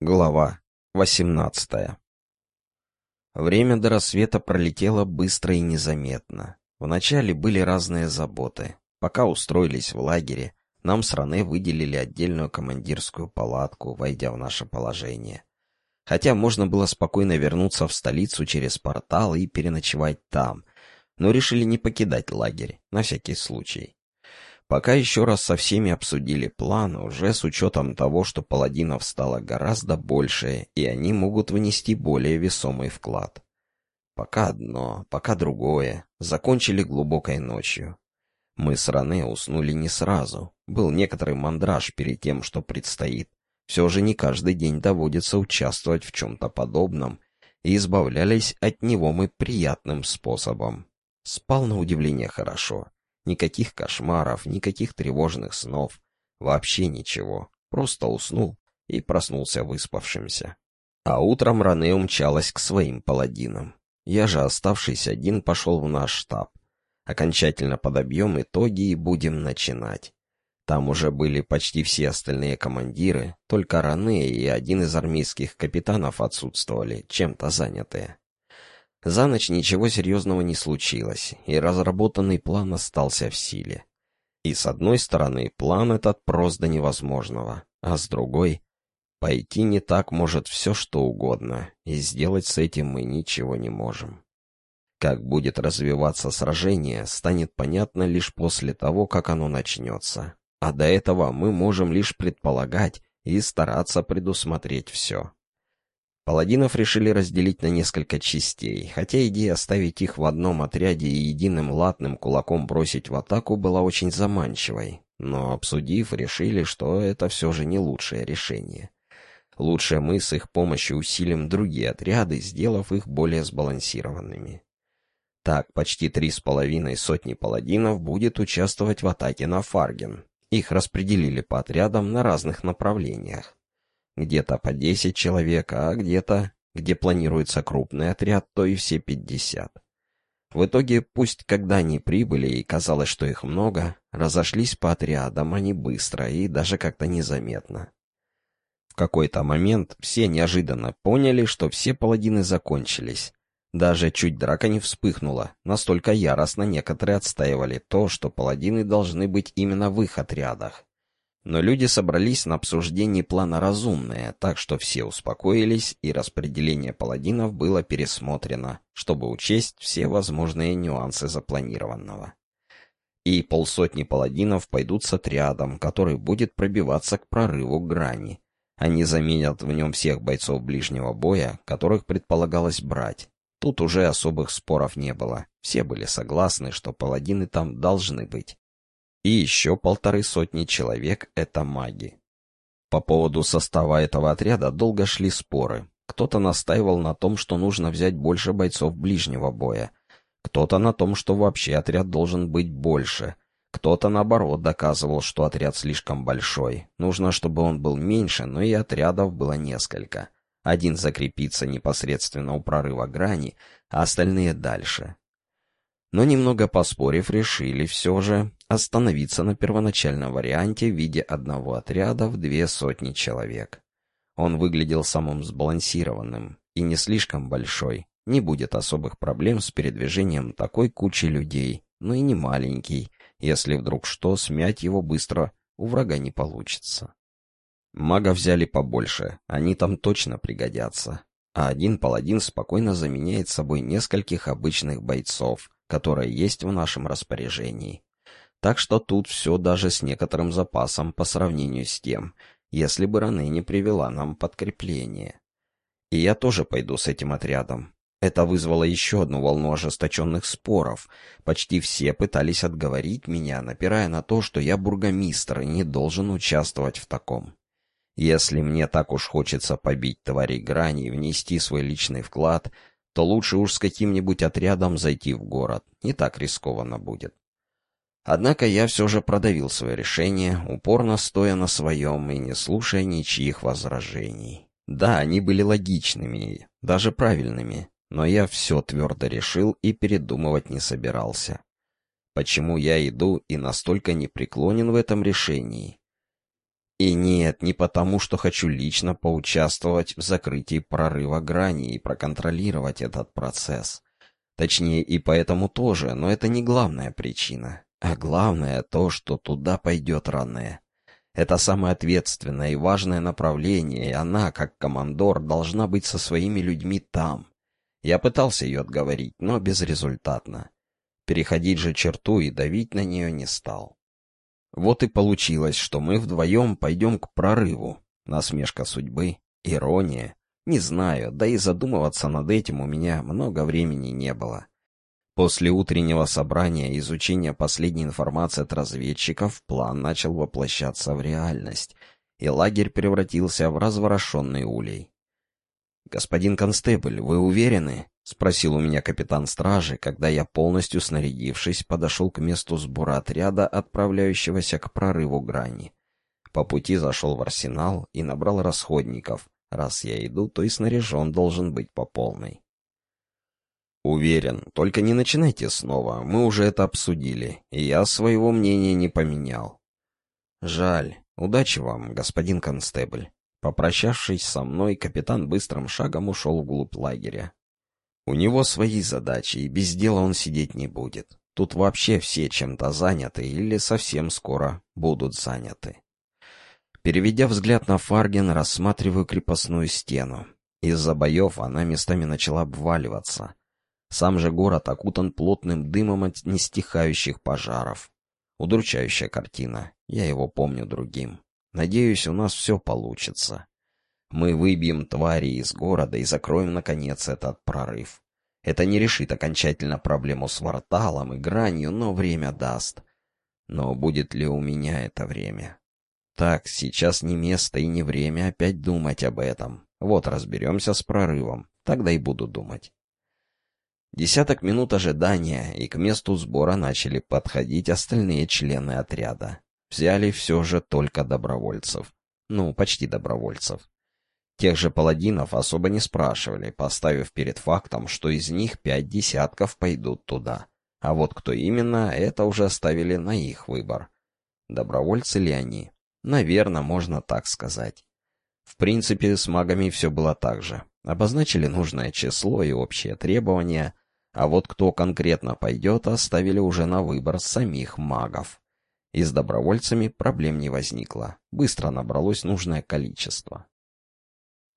Глава 18 Время до рассвета пролетело быстро и незаметно. Вначале были разные заботы. Пока устроились в лагере, нам с Ране выделили отдельную командирскую палатку, войдя в наше положение. Хотя можно было спокойно вернуться в столицу через портал и переночевать там, но решили не покидать лагерь, на всякий случай. Пока еще раз со всеми обсудили план, уже с учетом того, что паладинов стало гораздо больше, и они могут внести более весомый вклад. Пока одно, пока другое. Закончили глубокой ночью. Мы с Ране уснули не сразу. Был некоторый мандраж перед тем, что предстоит. Все же не каждый день доводится участвовать в чем-то подобном, и избавлялись от него мы приятным способом. Спал на удивление хорошо. Никаких кошмаров, никаких тревожных снов. Вообще ничего. Просто уснул и проснулся выспавшимся. А утром Ране умчалась к своим паладинам. Я же, оставшись один, пошел в наш штаб. Окончательно подобьем итоги и будем начинать. Там уже были почти все остальные командиры, только Ране и один из армейских капитанов отсутствовали, чем-то занятые. За ночь ничего серьезного не случилось, и разработанный план остался в силе. И с одной стороны, план этот прост до невозможного, а с другой, пойти не так может все что угодно, и сделать с этим мы ничего не можем. Как будет развиваться сражение, станет понятно лишь после того, как оно начнется. А до этого мы можем лишь предполагать и стараться предусмотреть все. Паладинов решили разделить на несколько частей, хотя идея оставить их в одном отряде и единым латным кулаком бросить в атаку была очень заманчивой, но, обсудив, решили, что это все же не лучшее решение. Лучше мы с их помощью усилим другие отряды, сделав их более сбалансированными. Так, почти три с половиной сотни паладинов будет участвовать в атаке на Фарген. Их распределили по отрядам на разных направлениях. Где-то по 10 человек, а где-то, где планируется крупный отряд, то и все 50. В итоге, пусть когда они прибыли и казалось, что их много, разошлись по отрядам они быстро и даже как-то незаметно. В какой-то момент все неожиданно поняли, что все паладины закончились. Даже чуть драка не вспыхнула, настолько яростно некоторые отстаивали то, что паладины должны быть именно в их отрядах. Но люди собрались на обсуждении плана разумное, так что все успокоились, и распределение паладинов было пересмотрено, чтобы учесть все возможные нюансы запланированного. И полсотни паладинов пойдут с отрядом, который будет пробиваться к прорыву грани. Они заменят в нем всех бойцов ближнего боя, которых предполагалось брать. Тут уже особых споров не было. Все были согласны, что паладины там должны быть и еще полторы сотни человек — это маги. По поводу состава этого отряда долго шли споры. Кто-то настаивал на том, что нужно взять больше бойцов ближнего боя. Кто-то на том, что вообще отряд должен быть больше. Кто-то, наоборот, доказывал, что отряд слишком большой. Нужно, чтобы он был меньше, но и отрядов было несколько. Один закрепится непосредственно у прорыва грани, а остальные дальше. Но немного поспорив, решили все же остановиться на первоначальном варианте в виде одного отряда в две сотни человек. Он выглядел самым сбалансированным и не слишком большой. Не будет особых проблем с передвижением такой кучи людей, но и не маленький. Если вдруг что, смять его быстро у врага не получится. Мага взяли побольше, они там точно пригодятся. А один паладин спокойно заменяет собой нескольких обычных бойцов, которые есть в нашем распоряжении. Так что тут все даже с некоторым запасом по сравнению с тем, если бы Раны не привела нам подкрепление. И я тоже пойду с этим отрядом. Это вызвало еще одну волну ожесточенных споров. Почти все пытались отговорить меня, напирая на то, что я бургомистр и не должен участвовать в таком. Если мне так уж хочется побить тварей грани и внести свой личный вклад, то лучше уж с каким-нибудь отрядом зайти в город. Не так рискованно будет. Однако я все же продавил свое решение, упорно стоя на своем и не слушая ничьих возражений. Да, они были логичными, даже правильными, но я все твердо решил и передумывать не собирался. Почему я иду и настолько непреклонен в этом решении? И нет, не потому, что хочу лично поучаствовать в закрытии прорыва грани и проконтролировать этот процесс. Точнее, и поэтому тоже, но это не главная причина. А главное то, что туда пойдет Ране. Это самое ответственное и важное направление, и она, как командор, должна быть со своими людьми там. Я пытался ее отговорить, но безрезультатно. Переходить же черту и давить на нее не стал. Вот и получилось, что мы вдвоем пойдем к прорыву. Насмешка судьбы, ирония. Не знаю, да и задумываться над этим у меня много времени не было. После утреннего собрания и изучения последней информации от разведчиков план начал воплощаться в реальность, и лагерь превратился в разворошенный улей. «Господин Констебль, вы уверены?» — спросил у меня капитан стражи, когда я, полностью снарядившись, подошел к месту сбора отряда, отправляющегося к прорыву грани. По пути зашел в арсенал и набрал расходников. Раз я иду, то и снаряжен должен быть по полной. «Уверен, только не начинайте снова, мы уже это обсудили, и я своего мнения не поменял». «Жаль. Удачи вам, господин констебль». Попрощавшись со мной, капитан быстрым шагом ушел вглубь лагеря. У него свои задачи, и без дела он сидеть не будет. Тут вообще все чем-то заняты или совсем скоро будут заняты. Переведя взгляд на Фарген, рассматриваю крепостную стену. Из-за боев она местами начала обваливаться. Сам же город окутан плотным дымом от нестихающих пожаров. Удручающая картина. Я его помню другим. Надеюсь, у нас все получится. Мы выбьем твари из города и закроем, наконец, этот прорыв. Это не решит окончательно проблему с ворталом и гранью, но время даст. Но будет ли у меня это время? Так, сейчас не место и не время опять думать об этом. Вот разберемся с прорывом, тогда и буду думать. Десяток минут ожидания, и к месту сбора начали подходить остальные члены отряда. Взяли все же только добровольцев. Ну, почти добровольцев. Тех же паладинов особо не спрашивали, поставив перед фактом, что из них пять десятков пойдут туда. А вот кто именно, это уже оставили на их выбор. Добровольцы ли они? Наверное, можно так сказать. В принципе, с магами все было так же. Обозначили нужное число и общие требования, а вот кто конкретно пойдет, оставили уже на выбор самих магов. И с добровольцами проблем не возникло. Быстро набралось нужное количество.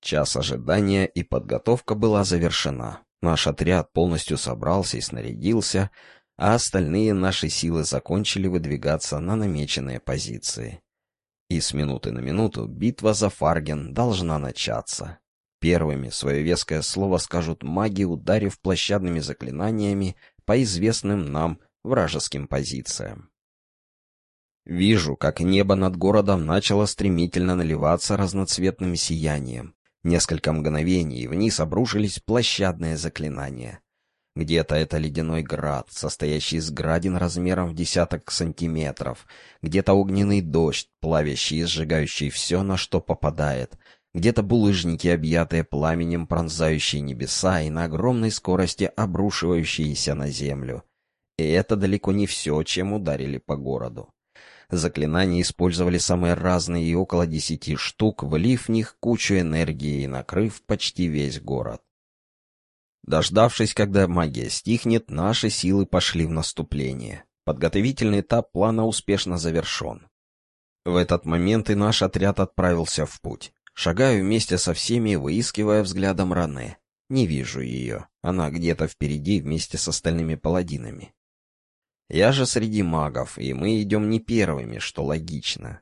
Час ожидания и подготовка была завершена. Наш отряд полностью собрался и снарядился, а остальные наши силы закончили выдвигаться на намеченные позиции. И с минуты на минуту битва за Фарген должна начаться. Первыми свое веское слово скажут маги, ударив площадными заклинаниями по известным нам вражеским позициям. Вижу, как небо над городом начало стремительно наливаться разноцветным сиянием. Несколько мгновений, вниз обрушились площадные заклинания. Где-то это ледяной град, состоящий из градин размером в десяток сантиметров. Где-то огненный дождь, плавящий и сжигающий все, на что попадает где-то булыжники, объятые пламенем, пронзающие небеса и на огромной скорости обрушивающиеся на землю. И это далеко не все, чем ударили по городу. Заклинания использовали самые разные и около десяти штук, влив в них кучу энергии и накрыв почти весь город. Дождавшись, когда магия стихнет, наши силы пошли в наступление. Подготовительный этап плана успешно завершен. В этот момент и наш отряд отправился в путь. Шагаю вместе со всеми, выискивая взглядом Ране. Не вижу ее. Она где-то впереди вместе с остальными паладинами. Я же среди магов, и мы идем не первыми, что логично.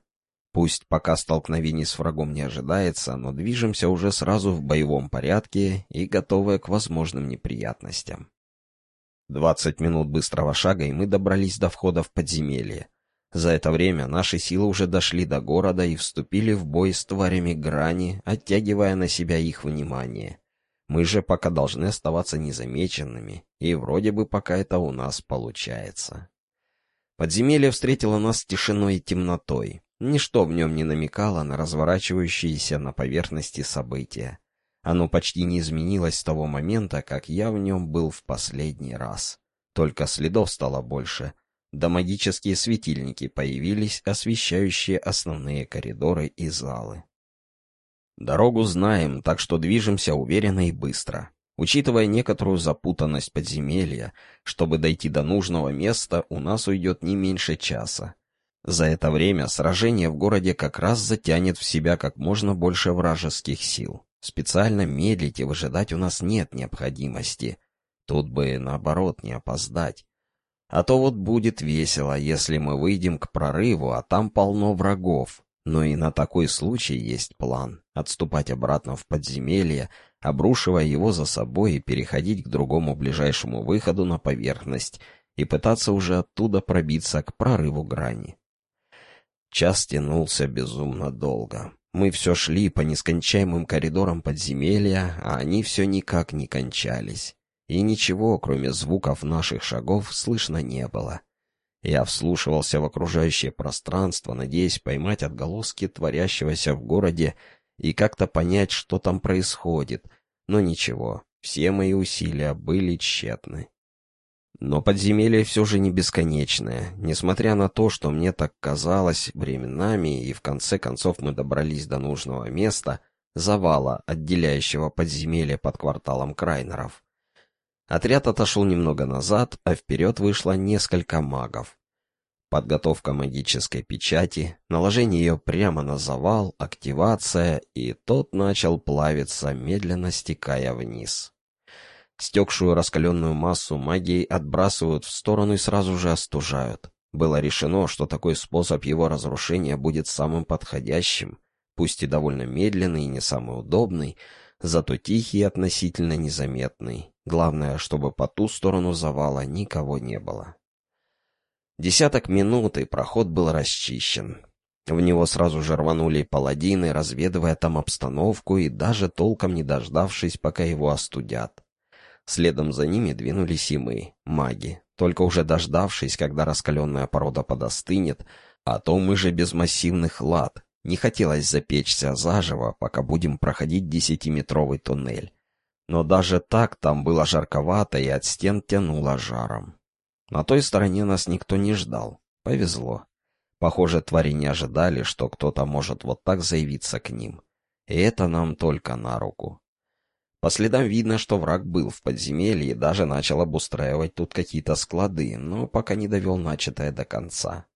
Пусть пока столкновений с врагом не ожидается, но движемся уже сразу в боевом порядке и готовые к возможным неприятностям. Двадцать минут быстрого шага, и мы добрались до входа в подземелье. За это время наши силы уже дошли до города и вступили в бой с тварями грани, оттягивая на себя их внимание. Мы же пока должны оставаться незамеченными, и вроде бы пока это у нас получается. Подземелье встретило нас тишиной и темнотой. Ничто в нем не намекало на разворачивающиеся на поверхности события. Оно почти не изменилось с того момента, как я в нем был в последний раз. Только следов стало больше, да магические светильники появились, освещающие основные коридоры и залы. Дорогу знаем, так что движемся уверенно и быстро. Учитывая некоторую запутанность подземелья, чтобы дойти до нужного места, у нас уйдет не меньше часа. За это время сражение в городе как раз затянет в себя как можно больше вражеских сил. Специально медлить и выжидать у нас нет необходимости. Тут бы, наоборот, не опоздать. А то вот будет весело, если мы выйдем к прорыву, а там полно врагов. Но и на такой случай есть план — отступать обратно в подземелье, обрушивая его за собой и переходить к другому ближайшему выходу на поверхность и пытаться уже оттуда пробиться к прорыву грани. Час тянулся безумно долго. Мы все шли по нескончаемым коридорам подземелья, а они все никак не кончались и ничего, кроме звуков наших шагов, слышно не было. Я вслушивался в окружающее пространство, надеясь поймать отголоски творящегося в городе и как-то понять, что там происходит, но ничего, все мои усилия были тщетны. Но подземелье все же не бесконечное, несмотря на то, что мне так казалось временами, и в конце концов мы добрались до нужного места, завала, отделяющего подземелье под кварталом Крайнеров. Отряд отошел немного назад, а вперед вышло несколько магов. Подготовка магической печати, наложение ее прямо на завал, активация, и тот начал плавиться, медленно стекая вниз. Стекшую раскаленную массу магии отбрасывают в сторону и сразу же остужают. Было решено, что такой способ его разрушения будет самым подходящим, пусть и довольно медленный и не самый удобный, зато тихий и относительно незаметный. Главное, чтобы по ту сторону завала никого не было. Десяток минут, и проход был расчищен. В него сразу же рванули паладины, разведывая там обстановку и даже толком не дождавшись, пока его остудят. Следом за ними двинулись и мы, маги, только уже дождавшись, когда раскаленная порода подостынет, а то мы же без массивных лад, не хотелось запечься заживо, пока будем проходить десятиметровый туннель. Но даже так там было жарковато и от стен тянуло жаром. На той стороне нас никто не ждал. Повезло. Похоже, твари не ожидали, что кто-то может вот так заявиться к ним. И это нам только на руку. По следам видно, что враг был в подземелье и даже начал обустраивать тут какие-то склады, но пока не довел начатое до конца.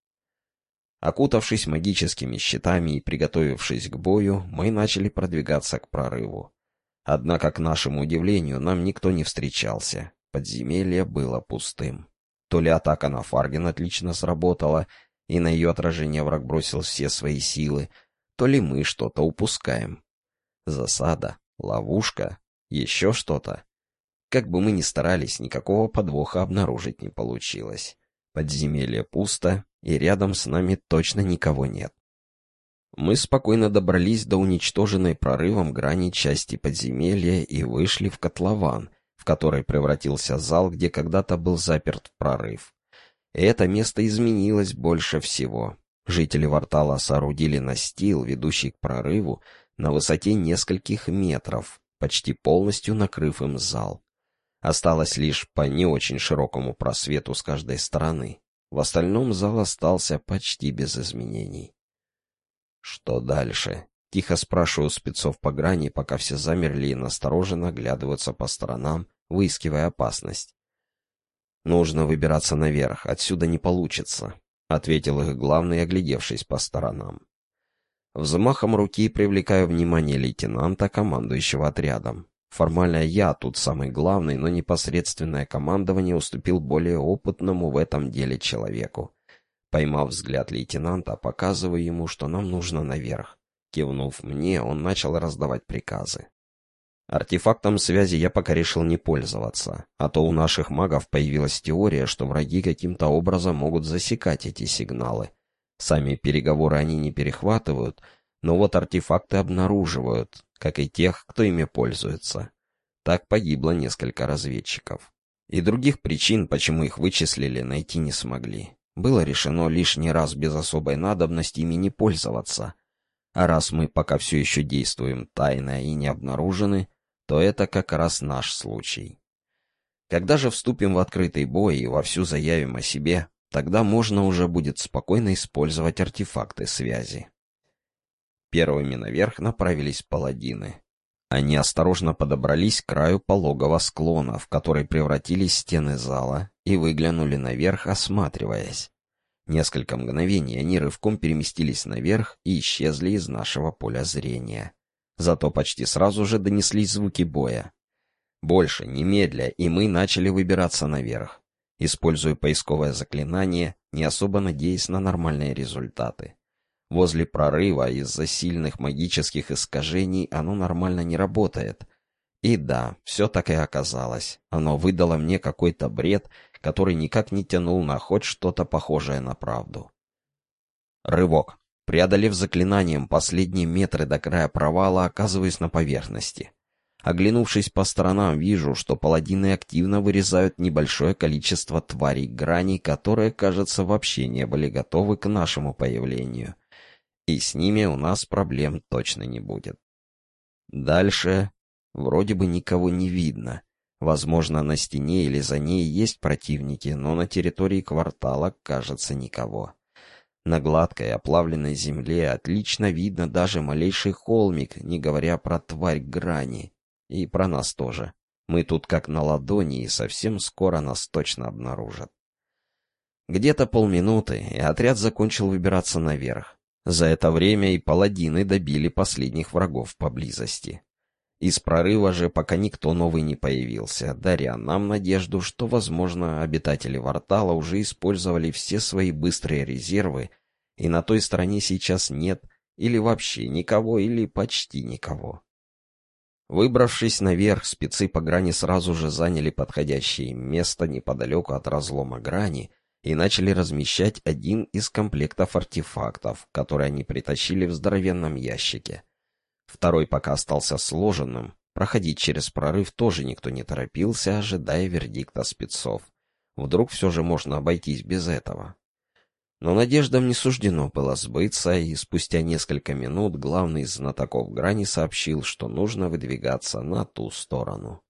Окутавшись магическими щитами и приготовившись к бою, мы начали продвигаться к прорыву. Однако, к нашему удивлению, нам никто не встречался. Подземелье было пустым. То ли атака на Фарген отлично сработала, и на ее отражение враг бросил все свои силы, то ли мы что-то упускаем. Засада, ловушка, еще что-то. Как бы мы ни старались, никакого подвоха обнаружить не получилось. Подземелье пусто, и рядом с нами точно никого нет. Мы спокойно добрались до уничтоженной прорывом грани части подземелья и вышли в котлован, в который превратился зал, где когда-то был заперт прорыв. И это место изменилось больше всего. Жители Вартала соорудили настил, ведущий к прорыву, на высоте нескольких метров, почти полностью накрыв им зал. Осталось лишь по не очень широкому просвету с каждой стороны. В остальном зал остался почти без изменений. «Что дальше?» — тихо спрашиваю спецов по грани, пока все замерли и настороженно оглядываются по сторонам, выискивая опасность. «Нужно выбираться наверх, отсюда не получится», — ответил их главный, оглядевшись по сторонам. Взмахом руки привлекаю внимание лейтенанта, командующего отрядом. Формально я тут самый главный, но непосредственное командование уступил более опытному в этом деле человеку. Поймав взгляд лейтенанта, показываю ему, что нам нужно наверх. Кивнув мне, он начал раздавать приказы. Артефактом связи я пока решил не пользоваться, а то у наших магов появилась теория, что враги каким-то образом могут засекать эти сигналы. Сами переговоры они не перехватывают, но вот артефакты обнаруживают, как и тех, кто ими пользуется. Так погибло несколько разведчиков. И других причин, почему их вычислили, найти не смогли. Было решено лишний раз без особой надобности ими не пользоваться. А раз мы пока все еще действуем тайно и не обнаружены, то это как раз наш случай. Когда же вступим в открытый бой и вовсю заявим о себе, Тогда можно уже будет спокойно использовать артефакты связи. Первыми наверх направились паладины. Они осторожно подобрались к краю пологого склона, в который превратились стены зала, и выглянули наверх, осматриваясь. Несколько мгновений они рывком переместились наверх и исчезли из нашего поля зрения. Зато почти сразу же донеслись звуки боя. Больше, немедля, и мы начали выбираться наверх, используя поисковое заклинание, не особо надеясь на нормальные результаты. Возле прорыва из-за сильных магических искажений оно нормально не работает. И да, все так и оказалось. Оно выдало мне какой-то бред, который никак не тянул на хоть что-то похожее на правду. Рывок. Преодолев заклинанием последние метры до края провала, оказываюсь на поверхности. Оглянувшись по сторонам, вижу, что паладины активно вырезают небольшое количество тварей граней, которые, кажется, вообще не были готовы к нашему появлению. И с ними у нас проблем точно не будет. Дальше вроде бы никого не видно. Возможно, на стене или за ней есть противники, но на территории квартала, кажется, никого. На гладкой оплавленной земле отлично видно даже малейший холмик, не говоря про тварь грани. И про нас тоже. Мы тут как на ладони, и совсем скоро нас точно обнаружат. Где-то полминуты, и отряд закончил выбираться наверх. За это время и паладины добили последних врагов поблизости. Из прорыва же пока никто новый не появился, даря нам надежду, что, возможно, обитатели Вартала уже использовали все свои быстрые резервы, и на той стороне сейчас нет или вообще никого, или почти никого. Выбравшись наверх, спецы по грани сразу же заняли подходящее место неподалеку от разлома грани и начали размещать один из комплектов артефактов, который они притащили в здоровенном ящике. Второй пока остался сложенным, проходить через прорыв тоже никто не торопился, ожидая вердикта спецов. Вдруг все же можно обойтись без этого. Но надеждам не суждено было сбыться, и спустя несколько минут главный из знатоков грани сообщил, что нужно выдвигаться на ту сторону.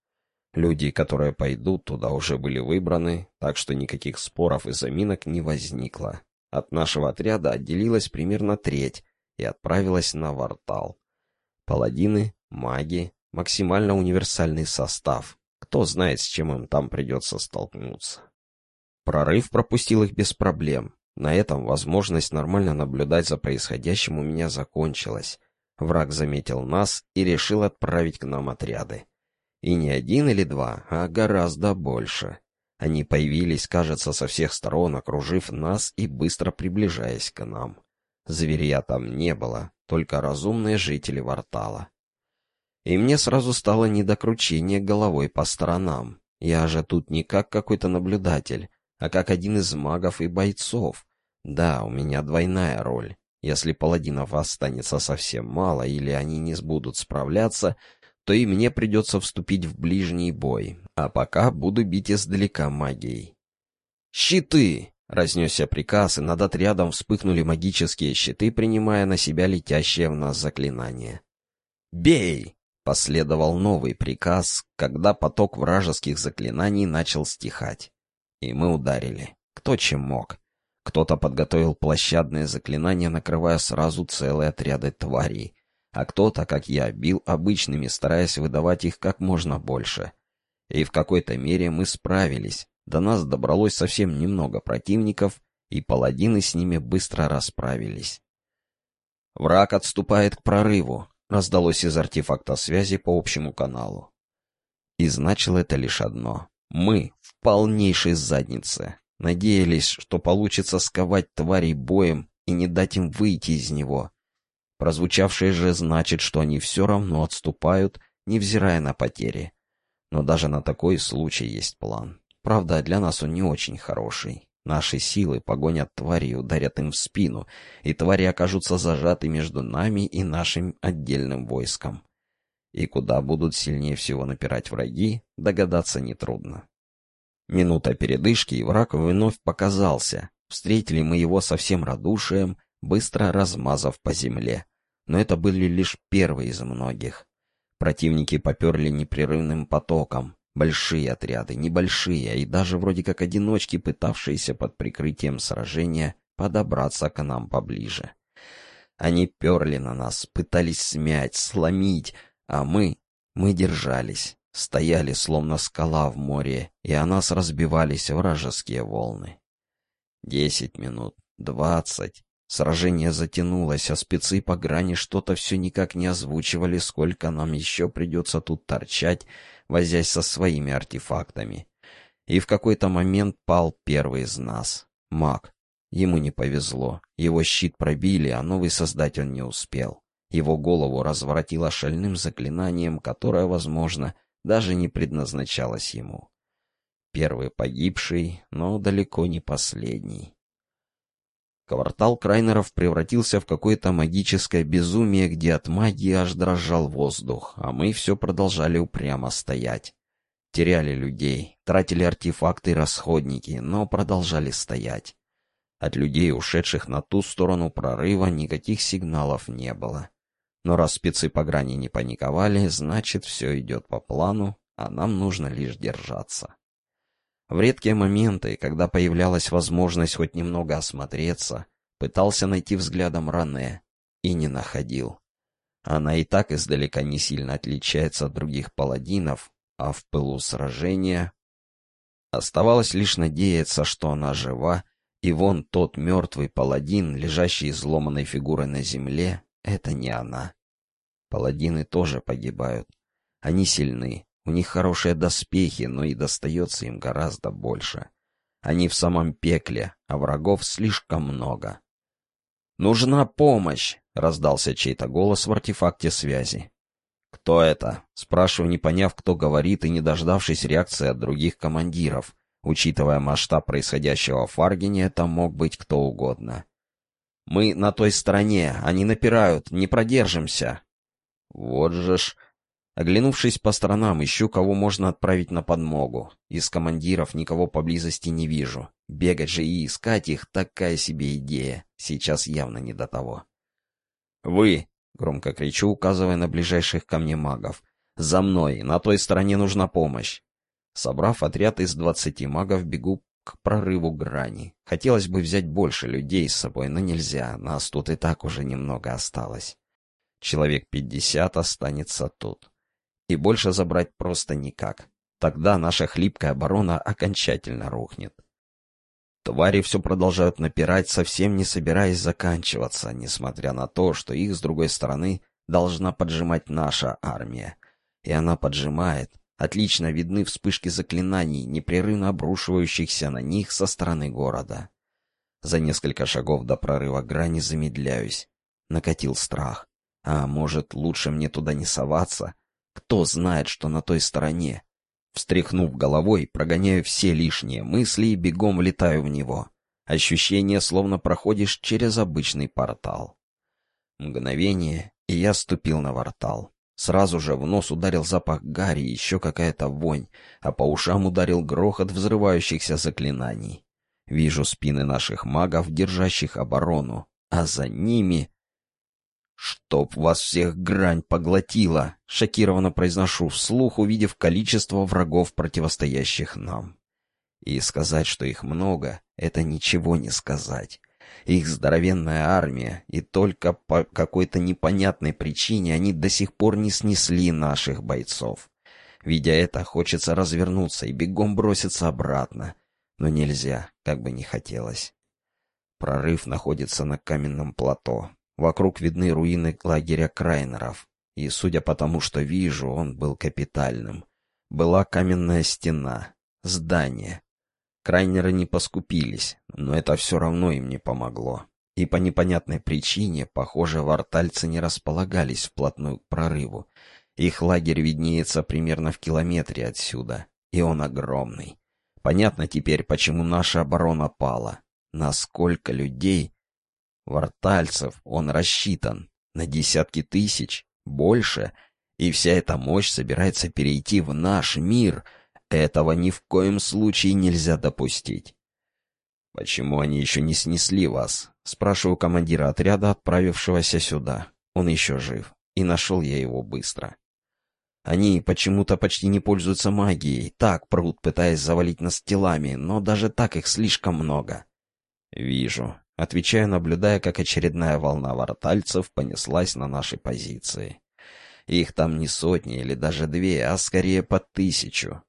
Люди, которые пойдут туда, уже были выбраны, так что никаких споров и заминок не возникло. От нашего отряда отделилась примерно треть и отправилась на Вартал. Паладины, маги, максимально универсальный состав. Кто знает, с чем им там придется столкнуться. Прорыв пропустил их без проблем. На этом возможность нормально наблюдать за происходящим у меня закончилась. Враг заметил нас и решил отправить к нам отряды. И не один или два, а гораздо больше. Они появились, кажется, со всех сторон, окружив нас и быстро приближаясь к нам. Зверя там не было, только разумные жители Вартала. И мне сразу стало недокручение головой по сторонам. Я же тут не как какой-то наблюдатель, а как один из магов и бойцов. Да, у меня двойная роль. Если паладинов останется совсем мало или они не будут справляться, то и мне придется вступить в ближний бой, а пока буду бить издалека магией. «Щиты!» — разнесся приказ, и над отрядом вспыхнули магические щиты, принимая на себя летящее в нас заклинание. «Бей!» — последовал новый приказ, когда поток вражеских заклинаний начал стихать. И мы ударили. Кто чем мог. Кто-то подготовил площадные заклинания, накрывая сразу целые отряды тварей. А кто-то, как я, бил обычными, стараясь выдавать их как можно больше. И в какой-то мере мы справились. До нас добралось совсем немного противников, и паладины с ними быстро расправились. «Враг отступает к прорыву», — раздалось из артефакта связи по общему каналу. И значило это лишь одно. Мы в полнейшей заднице. Надеялись, что получится сковать тварей боем и не дать им выйти из него. Прозвучавшее же значит, что они все равно отступают, невзирая на потери. Но даже на такой случай есть план. Правда, для нас он не очень хороший. Наши силы погонят твари и ударят им в спину, и твари окажутся зажаты между нами и нашим отдельным войском. И куда будут сильнее всего напирать враги, догадаться нетрудно. Минута передышки, и враг вновь показался. Встретили мы его со всем радушием, быстро размазав по земле. Но это были лишь первые из многих. Противники поперли непрерывным потоком. Большие отряды, небольшие, и даже вроде как одиночки, пытавшиеся под прикрытием сражения подобраться к нам поближе. Они перли на нас, пытались смять, сломить, а мы... мы держались, стояли словно скала в море, и о нас разбивались вражеские волны. Десять минут, двадцать. Сражение затянулось, а спецы по грани что-то все никак не озвучивали, сколько нам еще придется тут торчать, возясь со своими артефактами. И в какой-то момент пал первый из нас — маг. Ему не повезло. Его щит пробили, а новый создатель не успел. Его голову разворотило шальным заклинанием, которое, возможно, даже не предназначалось ему. Первый погибший, но далеко не последний. Квартал Крайнеров превратился в какое-то магическое безумие, где от магии аж дрожал воздух, а мы все продолжали упрямо стоять. Теряли людей, тратили артефакты и расходники, но продолжали стоять. От людей, ушедших на ту сторону прорыва, никаких сигналов не было. Но раз спецы по грани не паниковали, значит, все идет по плану, а нам нужно лишь держаться. В редкие моменты, когда появлялась возможность хоть немного осмотреться, пытался найти взглядом Ране и не находил. Она и так издалека не сильно отличается от других паладинов, а в пылу сражения... Оставалось лишь надеяться, что она жива, и вон тот мертвый паладин, лежащий изломанной фигурой на земле, это не она. Паладины тоже погибают. Они сильны, у них хорошие доспехи, но и достается им гораздо больше. Они в самом пекле, а врагов слишком много. «Нужна помощь!» — раздался чей-то голос в артефакте связи. «Кто это?» — спрашиваю, не поняв, кто говорит, и не дождавшись реакции от других командиров. Учитывая масштаб происходящего в Фаргине, это мог быть кто угодно. «Мы на той стороне, они напирают, не продержимся!» «Вот же ж...» Оглянувшись по сторонам, ищу, кого можно отправить на подмогу. Из командиров никого поблизости не вижу. Бегать же и искать их — такая себе идея. Сейчас явно не до того. «Вы!» — громко кричу, указывая на ближайших ко мне магов. «За мной! На той стороне нужна помощь!» Собрав отряд из двадцати магов, бегу к прорыву грани. Хотелось бы взять больше людей с собой, но нельзя, нас тут и так уже немного осталось. Человек пятьдесят останется тут и больше забрать просто никак. Тогда наша хлипкая оборона окончательно рухнет. Твари все продолжают напирать, совсем не собираясь заканчиваться, несмотря на то, что их, с другой стороны, должна поджимать наша армия. И она поджимает. Отлично видны вспышки заклинаний, непрерывно обрушивающихся на них со стороны города. За несколько шагов до прорыва грани замедляюсь. Накатил страх. А может, лучше мне туда не соваться? Кто знает, что на той стороне? Встряхнув головой, прогоняю все лишние мысли и бегом влетаю в него. Ощущение, словно проходишь через обычный портал. Мгновение, и я ступил на портал. Сразу же в нос ударил запах гари и еще какая-то вонь, а по ушам ударил грохот взрывающихся заклинаний. Вижу спины наших магов, держащих оборону, а за ними «Чтоб вас всех грань поглотила!» — шокированно произношу вслух, увидев количество врагов, противостоящих нам. И сказать, что их много, это ничего не сказать. Их здоровенная армия, и только по какой-то непонятной причине они до сих пор не снесли наших бойцов. Видя это, хочется развернуться и бегом броситься обратно. Но нельзя, как бы не хотелось. Прорыв находится на каменном плато, Вокруг видны руины лагеря Крайнеров, и, судя по тому, что вижу, он был капитальным. Была каменная стена, здание. Крайнеры не поскупились, но это все равно им не помогло. И по непонятной причине, похоже, вартальцы не располагались вплотную к прорыву. Их лагерь виднеется примерно в километре отсюда, и он огромный. Понятно теперь, почему наша оборона пала. Насколько людей Вартальцев он рассчитан на десятки тысяч, больше, и вся эта мощь собирается перейти в наш мир. Этого ни в коем случае нельзя допустить. «Почему они еще не снесли вас?» — спрашиваю командира отряда, отправившегося сюда. Он еще жив, и нашел я его быстро. Они почему-то почти не пользуются магией, так прут, пытаясь завалить нас телами, но даже так их слишком много. Вижу. Отвечаю, наблюдая, как очередная волна воротальцев понеслась на наши позиции. Их там не сотни или даже две, а скорее по тысячу.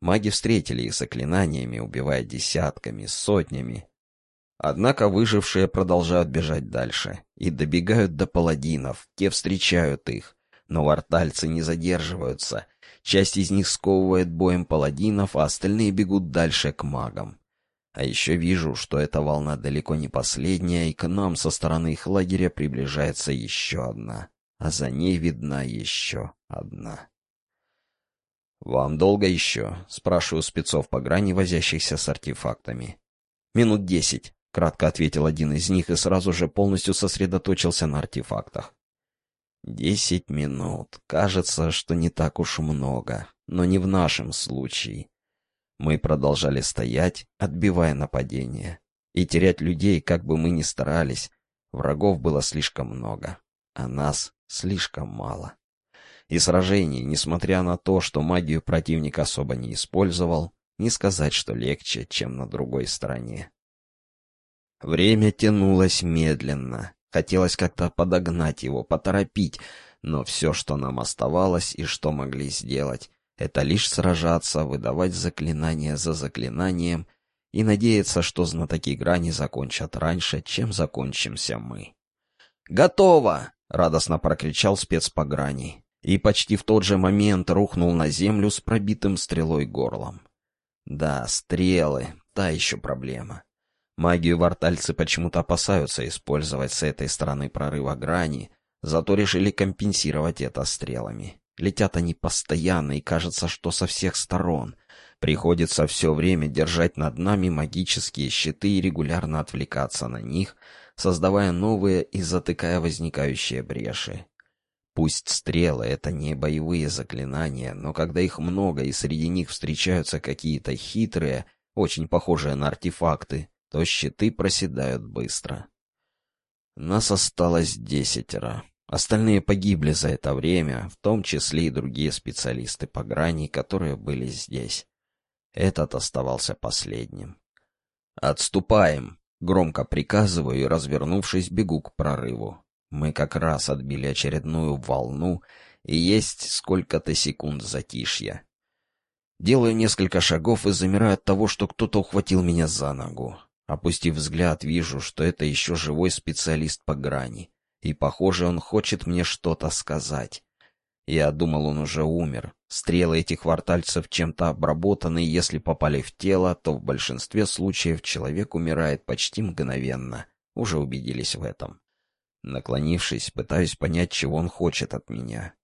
Маги встретили их заклинаниями, убивая десятками, сотнями. Однако выжившие продолжают бежать дальше и добегают до паладинов, те встречают их. Но вартальцы не задерживаются. Часть из них сковывает боем паладинов, а остальные бегут дальше к магам. А еще вижу, что эта волна далеко не последняя, и к нам со стороны их лагеря приближается еще одна. А за ней видна еще одна. «Вам долго еще?» — спрашиваю спецов по грани, возящихся с артефактами. «Минут десять», — кратко ответил один из них и сразу же полностью сосредоточился на артефактах. Десять минут. Кажется, что не так уж много, но не в нашем случае. Мы продолжали стоять, отбивая нападение. И терять людей, как бы мы ни старались, врагов было слишком много, а нас слишком мало. И сражений, несмотря на то, что магию противник особо не использовал, не сказать, что легче, чем на другой стороне. Время тянулось медленно, Хотелось как-то подогнать его, поторопить, но все, что нам оставалось и что могли сделать, это лишь сражаться, выдавать заклинание за заклинанием и надеяться, что знатоки грани закончат раньше, чем закончимся мы. «Готово!» — радостно прокричал спец по грани. И почти в тот же момент рухнул на землю с пробитым стрелой горлом. Да, стрелы — та еще проблема. Магию вартальцы почему-то опасаются использовать с этой стороны прорыва грани, зато решили компенсировать это стрелами. Летят они постоянно, и кажется, что со всех сторон. Приходится все время держать над нами магические щиты и регулярно отвлекаться на них, создавая новые и затыкая возникающие бреши. Пусть стрелы — это не боевые заклинания, но когда их много и среди них встречаются какие-то хитрые, очень похожие на артефакты, то щиты проседают быстро. Нас осталось десятеро. Остальные погибли за это время, в том числе и другие специалисты по грани, которые были здесь. Этот оставался последним. «Отступаем!» — громко приказываю и, развернувшись, бегу к прорыву. Мы как раз отбили очередную волну, и есть сколько-то секунд затишья. Делаю несколько шагов и замираю от того, что кто-то ухватил меня за ногу. Опустив взгляд, вижу, что это еще живой специалист по грани. И, похоже, он хочет мне что-то сказать. Я думал, он уже умер. Стрелы этих вартальцев чем-то обработаны, если попали в тело, то в большинстве случаев человек умирает почти мгновенно. Уже убедились в этом. Наклонившись, пытаюсь понять, чего он хочет от меня.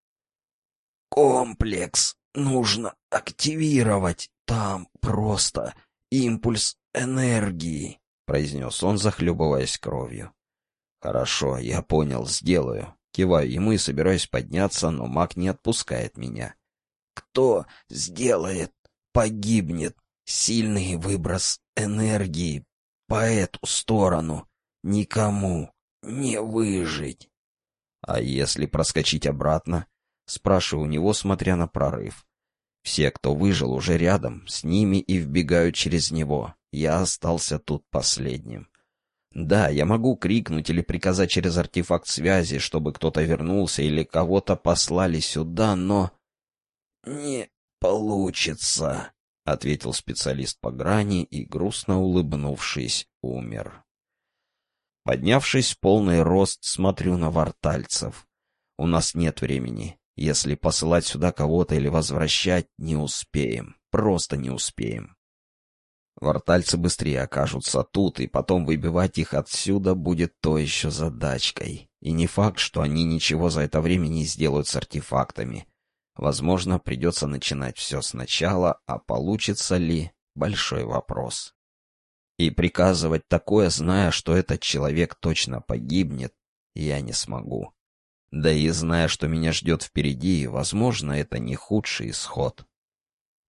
«Комплекс нужно активировать. Там просто импульс энергии», — произнес он, захлебываясь кровью. «Хорошо, я понял, сделаю». Киваю ему и собираюсь подняться, но маг не отпускает меня. «Кто сделает, погибнет. Сильный выброс энергии по эту сторону. Никому не выжить». «А если проскочить обратно?» — спрашиваю у него, смотря на прорыв. Все, кто выжил, уже рядом, с ними и вбегают через него. Я остался тут последним. Да, я могу крикнуть или приказать через артефакт связи, чтобы кто-то вернулся или кого-то послали сюда, но... «Не получится», — ответил специалист по грани и, грустно улыбнувшись, умер. Поднявшись в полный рост, смотрю на вартальцев. У нас нет времени. Если посылать сюда кого-то или возвращать, не успеем. Просто не успеем. Вартальцы быстрее окажутся тут, и потом выбивать их отсюда будет то еще задачкой. И не факт, что они ничего за это время не сделают с артефактами. Возможно, придется начинать все сначала, а получится ли — большой вопрос. И приказывать такое, зная, что этот человек точно погибнет, я не смогу. Да и зная, что меня ждет впереди, возможно, это не худший исход.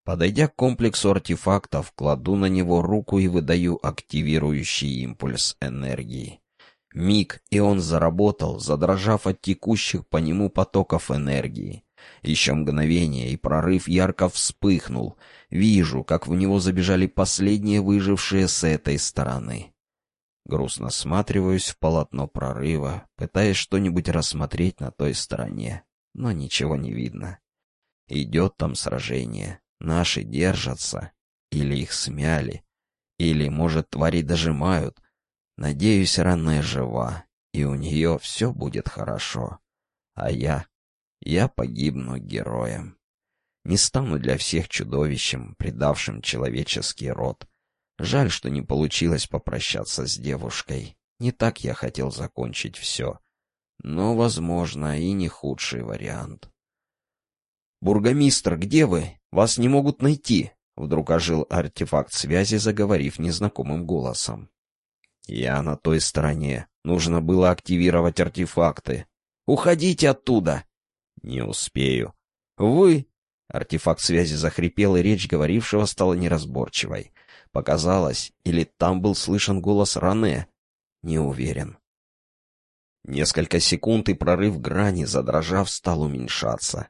Подойдя к комплексу артефактов, кладу на него руку и выдаю активирующий импульс энергии. Миг, и он заработал, задрожав от текущих по нему потоков энергии. Еще мгновение, и прорыв ярко вспыхнул. Вижу, как в него забежали последние выжившие с этой стороны. Грустно сматриваюсь в полотно прорыва, пытаясь что-нибудь рассмотреть на той стороне, но ничего не видно. Идет там сражение. Наши держатся. Или их смяли. Или, может, твари дожимают. Надеюсь, ранная жива, и у нее все будет хорошо. А я... Я погибну героем. Не стану для всех чудовищем, предавшим человеческий род. Жаль, что не получилось попрощаться с девушкой. Не так я хотел закончить все. Но, возможно, и не худший вариант. «Бургомистр, где вы? Вас не могут найти!» Вдруг ожил артефакт связи, заговорив незнакомым голосом. «Я на той стороне. Нужно было активировать артефакты. Уходите оттуда!» «Не успею». «Вы...» Артефакт связи захрипел, и речь говорившего стала неразборчивой. Показалось, или там был слышен голос Ране. Не уверен. Несколько секунд, и прорыв грани, задрожав, стал уменьшаться.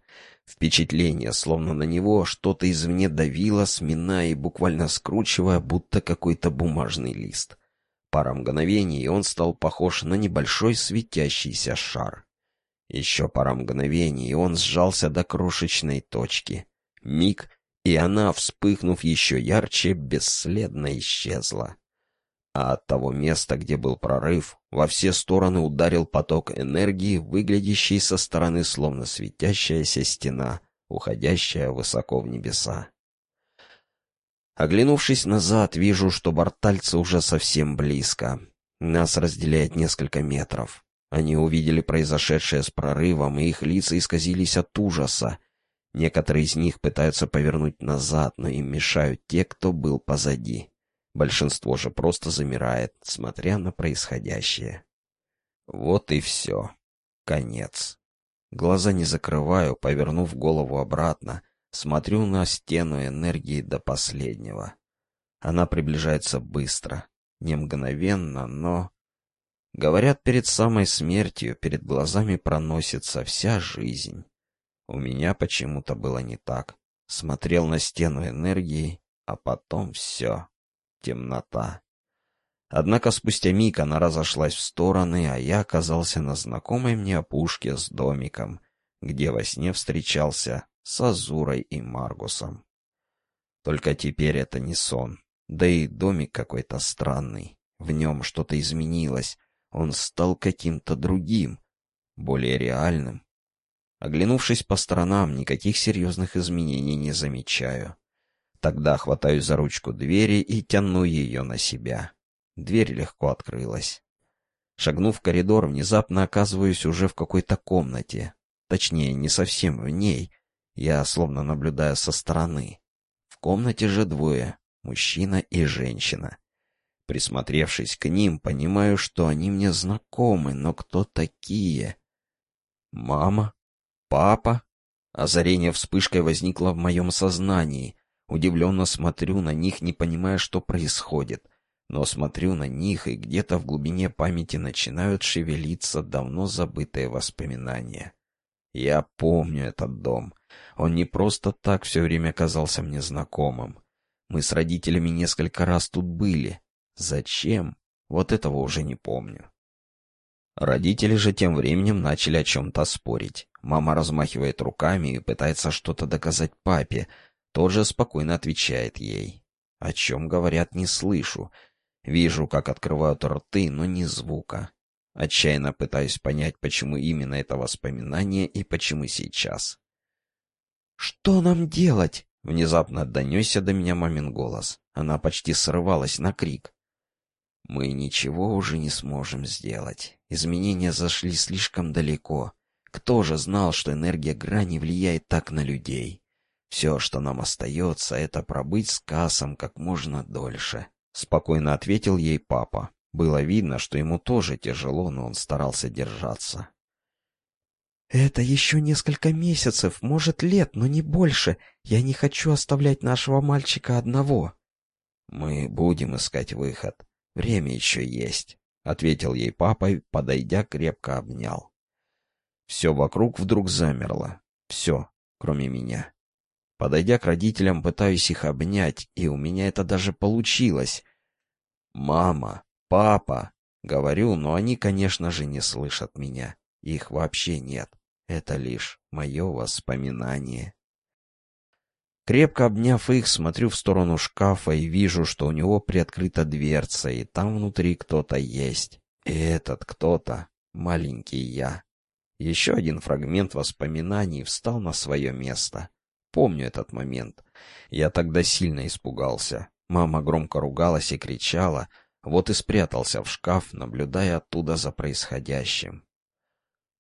Впечатление, словно на него что-то извне давило, сминая и буквально скручивая, будто какой-то бумажный лист. Пара мгновений, и он стал похож на небольшой светящийся шар. Еще пара мгновений, и он сжался до крошечной точки. Миг, и она, вспыхнув еще ярче, бесследно исчезла. А от того места, где был прорыв, во все стороны ударил поток энергии, выглядящий со стороны словно светящаяся стена, уходящая высоко в небеса. Оглянувшись назад, вижу, что бортальцы уже совсем близко. Нас разделяет несколько метров. Они увидели произошедшее с прорывом, и их лица исказились от ужаса. Некоторые из них пытаются повернуть назад, но им мешают те, кто был позади. Большинство же просто замирает, смотря на происходящее. Вот и все. Конец. Глаза не закрываю, повернув голову обратно, смотрю на стену энергии до последнего. Она приближается быстро, не мгновенно, но... Говорят, перед самой смертью перед глазами проносится вся жизнь. У меня почему-то было не так. Смотрел на стену энергии, а потом все. Темнота. Однако спустя миг она разошлась в стороны, а я оказался на знакомой мне опушке с домиком, где во сне встречался с Азурой и Маргусом. Только теперь это не сон, да и домик какой-то странный. В нем что-то изменилось, он стал каким-то другим, более реальным, Оглянувшись по сторонам, никаких серьезных изменений не замечаю. Тогда хватаюсь за ручку двери и тяну ее на себя. Дверь легко открылась. Шагнув в коридор, внезапно оказываюсь уже в какой-то комнате. Точнее, не совсем в ней. Я словно наблюдаю со стороны. В комнате же двое — мужчина и женщина. Присмотревшись к ним, понимаю, что они мне знакомы, но кто такие? Мама? «Папа?» Озарение вспышкой возникло в моем сознании. Удивленно смотрю на них, не понимая, что происходит. Но смотрю на них, и где-то в глубине памяти начинают шевелиться давно забытые воспоминания. Я помню этот дом. Он не просто так все время казался мне знакомым. Мы с родителями несколько раз тут были. Зачем? Вот этого уже не помню. Родители же тем временем начали о чем-то спорить. Мама размахивает руками и пытается что-то доказать папе. Тот же спокойно отвечает ей. О чем говорят, не слышу. Вижу, как открывают рты, но ни звука. Отчаянно пытаюсь понять, почему именно это воспоминание и почему сейчас. «Что нам делать?» Внезапно донесся до меня мамин голос. Она почти срывалась на крик. Мы ничего уже не сможем сделать. Изменения зашли слишком далеко. Кто же знал, что энергия грани влияет так на людей? Все, что нам остается, это пробыть с Кассом как можно дольше. Спокойно ответил ей папа. Было видно, что ему тоже тяжело, но он старался держаться. «Это еще несколько месяцев, может, лет, но не больше. Я не хочу оставлять нашего мальчика одного». «Мы будем искать выход. «Время еще есть», — ответил ей папа подойдя, крепко обнял. Все вокруг вдруг замерло. Все, кроме меня. Подойдя к родителям, пытаюсь их обнять, и у меня это даже получилось. «Мама! Папа!» — говорю, но они, конечно же, не слышат меня. Их вообще нет. Это лишь мое воспоминание. Крепко обняв их, смотрю в сторону шкафа и вижу, что у него приоткрыта дверца, и там внутри кто-то есть. И этот кто-то — маленький я. Еще один фрагмент воспоминаний встал на свое место. Помню этот момент. Я тогда сильно испугался. Мама громко ругалась и кричала, вот и спрятался в шкаф, наблюдая оттуда за происходящим.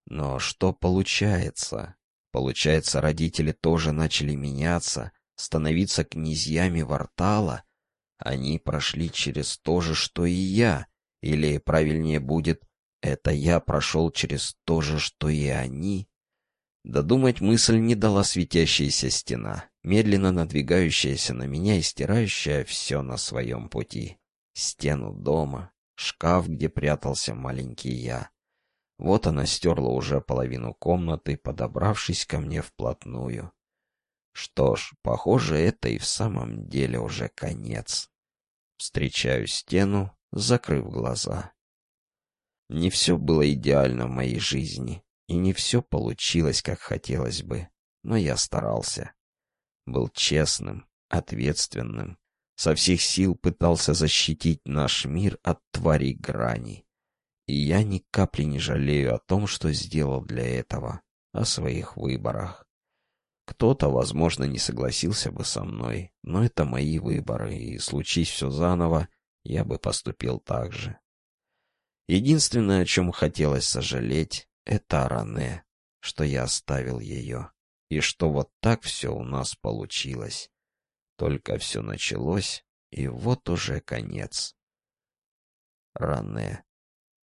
Но что получается? Получается, родители тоже начали меняться, становиться князьями Вартала? Они прошли через то же, что и я. Или, правильнее будет, это я прошел через то же, что и они? Додумать мысль не дала светящаяся стена, медленно надвигающаяся на меня и стирающая все на своем пути. Стену дома, шкаф, где прятался маленький я. Вот она стерла уже половину комнаты, подобравшись ко мне вплотную. Что ж, похоже, это и в самом деле уже конец. Встречаю стену, закрыв глаза. Не все было идеально в моей жизни, и не все получилось, как хотелось бы, но я старался. Был честным, ответственным, со всех сил пытался защитить наш мир от тварей грани. И я ни капли не жалею о том, что сделал для этого, о своих выборах. Кто-то, возможно, не согласился бы со мной, но это мои выборы, и случись все заново, я бы поступил так же. Единственное, о чем хотелось сожалеть, это Ране, что я оставил ее, и что вот так все у нас получилось. Только все началось, и вот уже конец. Ране.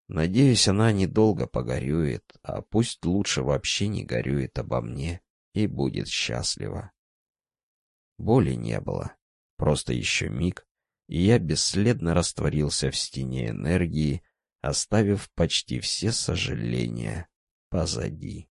Надеюсь, она недолго погорюет, а пусть лучше вообще не горюет обо мне и будет счастлива. Боли не было, просто еще миг, и я бесследно растворился в стене энергии, оставив почти все сожаления позади.